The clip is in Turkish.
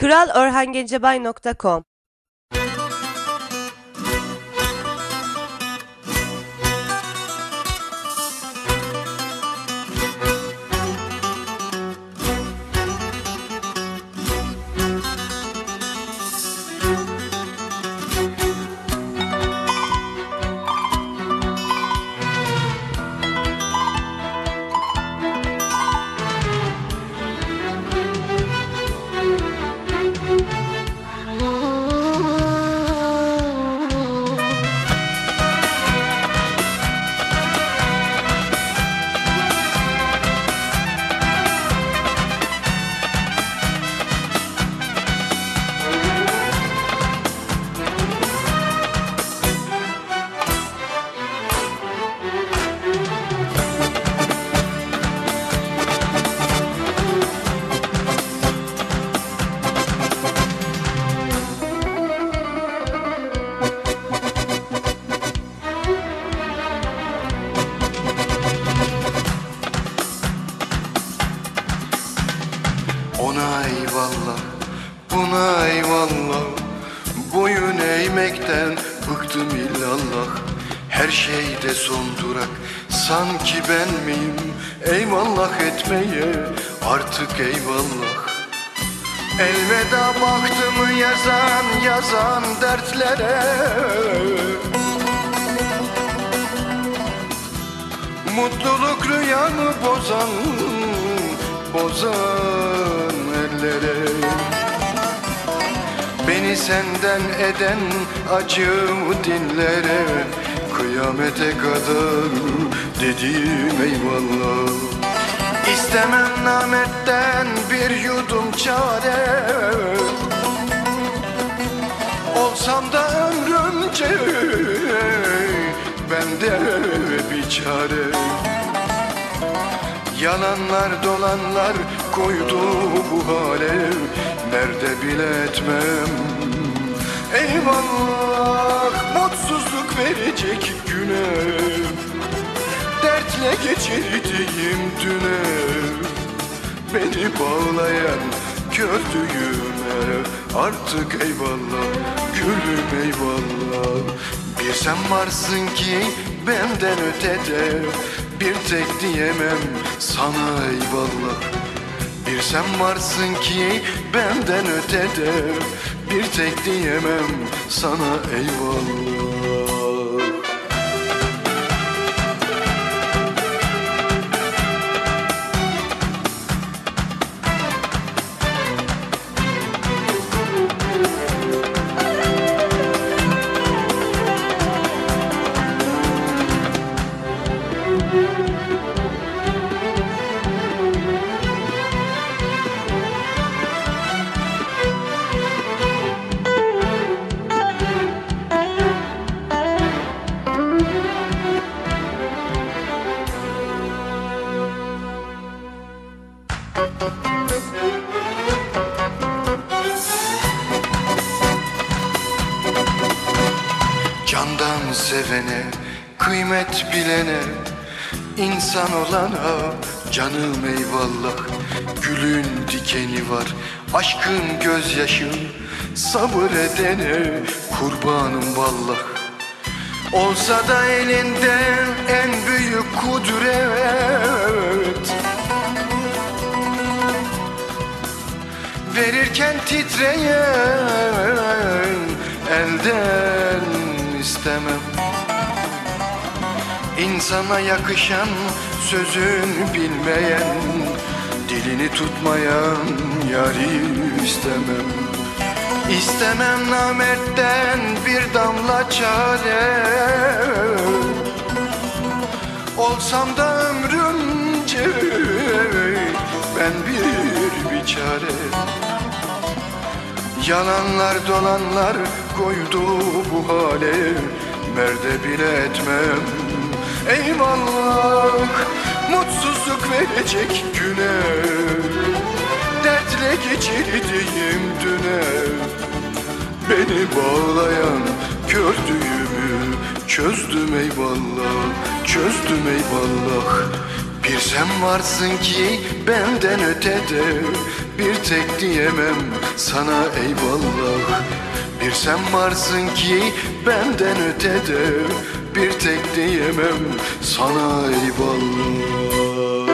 kralorhangencebay.com Ona eyvallah, buna eyvallah. Boyun eğmekten bıktım illallah. Her şeyde son durak Sanki ben miyim? Eyvallah etmeye Artık eyvallah. Elveda baktım yazan yazan dertlere. Mutluluk rüyamı bozan Bozan ellere Beni senden eden acı dinlere Kıyamete kadar dediğim eyvallah. İstemem nametten bir yudum çare. Olsam da ömrümce bende bir çare Yalanlar dolanlar koydu bu hale. Nerede bile etmem Eyvallah mutsuzluk verecek güne. Dertle geçirdiğim düne. Beni bağlayan kördüğüme Artık eyvallah gülüm eyvallah. Bir sen varsın ki benden ötede Bir tek diyemem sana eyvallah. Bir sen varsın ki benden ötede. Bir tek diyemem sana eyvallah Candan sevene, kıymet bilene insan olana canım eyvallah. Gülün dikeni var, aşkın gözyaşın Sabır edene kurbanım vallah. Olsa da elinde en büyük kudret Verirken titreyen elden istemem. İnsana yakışan sözün bilmeyen Dilini tutmayan yari istemem. İstemem namertten bir damla çare. Olsam da Yalanlar dolanlar koydu bu hale. Merde bile etmem. Eyvallah mutsuzluk verecek güne. Dertle geçirdiğim düne. Beni bağlayan kördüğümü çözdüm eyvallah Çözdüm eyvallah. Bir sen varsın ki benden ötede Bir tek diyemem sana eyvallah. Bir sen varsın ki benden ötede Bir tek diyemem sana eyvallah